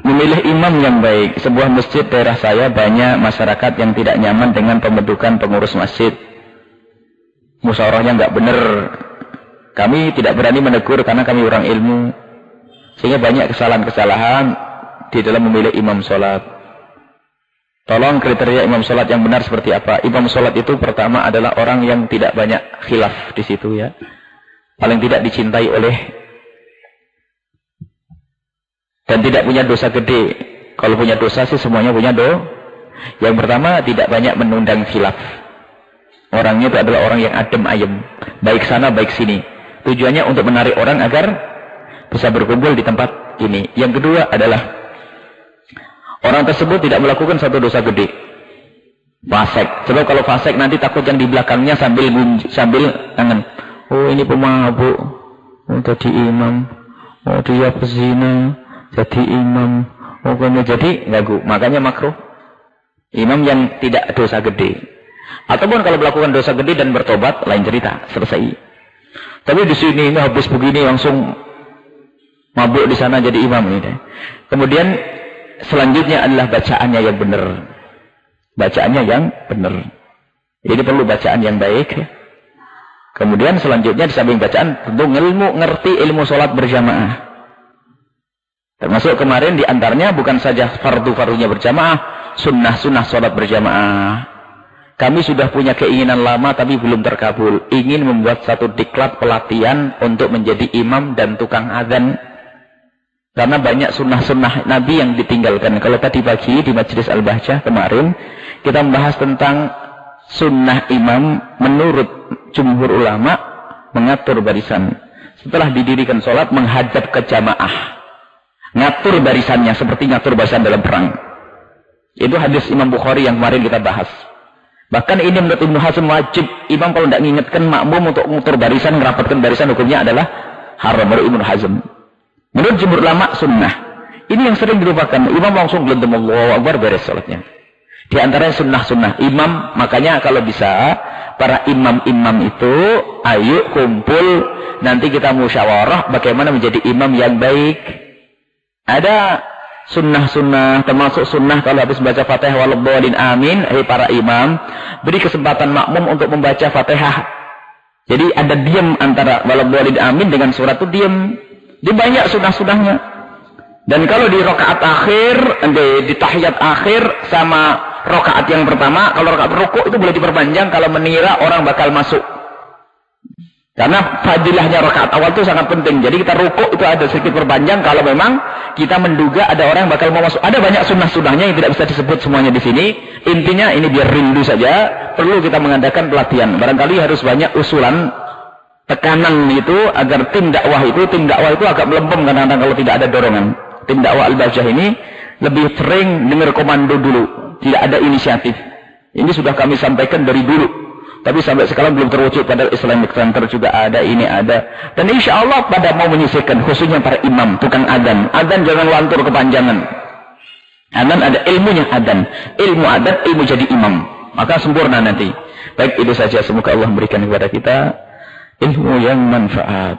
Memilih imam yang baik. Sebuah masjid daerah saya banyak masyarakat yang tidak nyaman dengan pembentukan pengurus masjid. Musyawarahnya nggak benar. Kami tidak berani menegur karena kami orang ilmu. Sehingga banyak kesalahan-kesalahan di dalam memilih imam sholat. Tolong kriteria imam sholat yang benar seperti apa? Imam sholat itu pertama adalah orang yang tidak banyak khilaf di situ ya. Paling tidak dicintai oleh dan tidak punya dosa gede. Kalau punya dosa sih semuanya punya do. Yang pertama tidak banyak menundang khilaf. Orangnya itu adalah orang yang adem ayem. Baik sana baik sini. Tujuannya untuk menarik orang agar bisa berkumpul di tempat ini. Yang kedua adalah orang tersebut tidak melakukan satu dosa gede. Fasek. Sebab kalau fasek nanti takut yang di belakangnya sambil sambil kangen. Oh ini pemabuk. Oh jadi imam. Oh dia pezina jadi imam hukumnya jadi gagu makanya makruh. Imam yang tidak dosa gede. Ataupun kalau melakukan dosa gede dan bertobat lain cerita. Selesai. Tapi di sini ini habis begini langsung mabuk di sana jadi imam ini kemudian selanjutnya adalah bacaannya yang benar. Bacaannya yang benar. Ini perlu bacaan yang baik. Kemudian selanjutnya di samping bacaan tentu ilmu ngerti ilmu sholat berjamaah Termasuk kemarin di antaranya bukan saja fardu-fardunya berjamaah, sunnah-sunnah sholat berjamaah. Kami sudah punya keinginan lama tapi belum terkabul. Ingin membuat satu diklat pelatihan untuk menjadi imam dan tukang adzan. Karena banyak sunnah-sunnah Nabi yang ditinggalkan. Kalau tadi pagi di Majelis Al-Bahjah kemarin, kita membahas tentang sunnah imam menurut jumhur ulama mengatur barisan. Setelah didirikan sholat menghadap ke jamaah. Ngatur barisannya seperti ngatur barisan dalam perang. Itu hadis Imam Bukhari yang kemarin kita bahas. Bahkan ini menurut Ibnu Hazm wajib. Imam kalau tidak mengingatkan makmum untuk ngatur barisan, merapatkan barisan hukumnya adalah haram menurut Ibnu Hazm. Menurut jumhur lama sunnah. Ini yang sering dilupakan. Imam langsung gelendam Allah Akbar beres salatnya. Di antara sunnah-sunnah imam, makanya kalau bisa para imam-imam itu ayo kumpul nanti kita musyawarah bagaimana menjadi imam yang baik. Ada sunnah-sunnah, termasuk sunnah kalau habis baca fatihah walabbalin amin, hei para imam, beri kesempatan makmum untuk membaca fatihah. Jadi ada diam antara walabbalin amin dengan surat itu diam. Di banyak sunnah-sunnahnya. Dan kalau di rokaat akhir, di, di tahiyat akhir sama rokaat yang pertama, kalau rokaat rukuk itu boleh diperpanjang kalau menira orang bakal masuk. Karena fadilahnya rakaat awal itu sangat penting. Jadi kita rukuk itu ada sedikit perpanjang kalau memang kita menduga ada orang yang bakal mau masuk. Ada banyak sunnah-sunnahnya yang tidak bisa disebut semuanya di sini. Intinya ini biar rindu saja. Perlu kita mengadakan pelatihan. Barangkali harus banyak usulan tekanan itu agar tim dakwah itu, tim dakwah itu agak melempem kadang-kadang kalau tidak ada dorongan. Tim dakwah Al-Bajah ini lebih sering dengar komando dulu. Tidak ada inisiatif. Ini sudah kami sampaikan dari dulu. Tapi sampai sekarang belum terwujud pada Islamic Center juga ada, ini ada. Dan insya Allah pada mau menyisihkan, khususnya para imam, tukang adan. Adan jangan lantur kepanjangan. Adan ada ilmunya adan. Ilmu adan, ilmu jadi imam. Maka sempurna nanti. Baik itu saja, semoga Allah memberikan kepada kita ilmu yang manfaat.